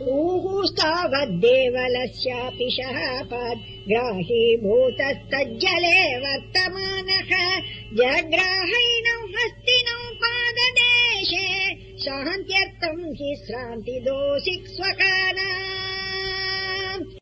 ऊः तावद् ग्राहीभूतस्तज्जले वर्तमानः जग्राहैनौ हस्तिनौ पाददेशे शान्त्यर्थम् हि श्रान्तिदोषि दोषि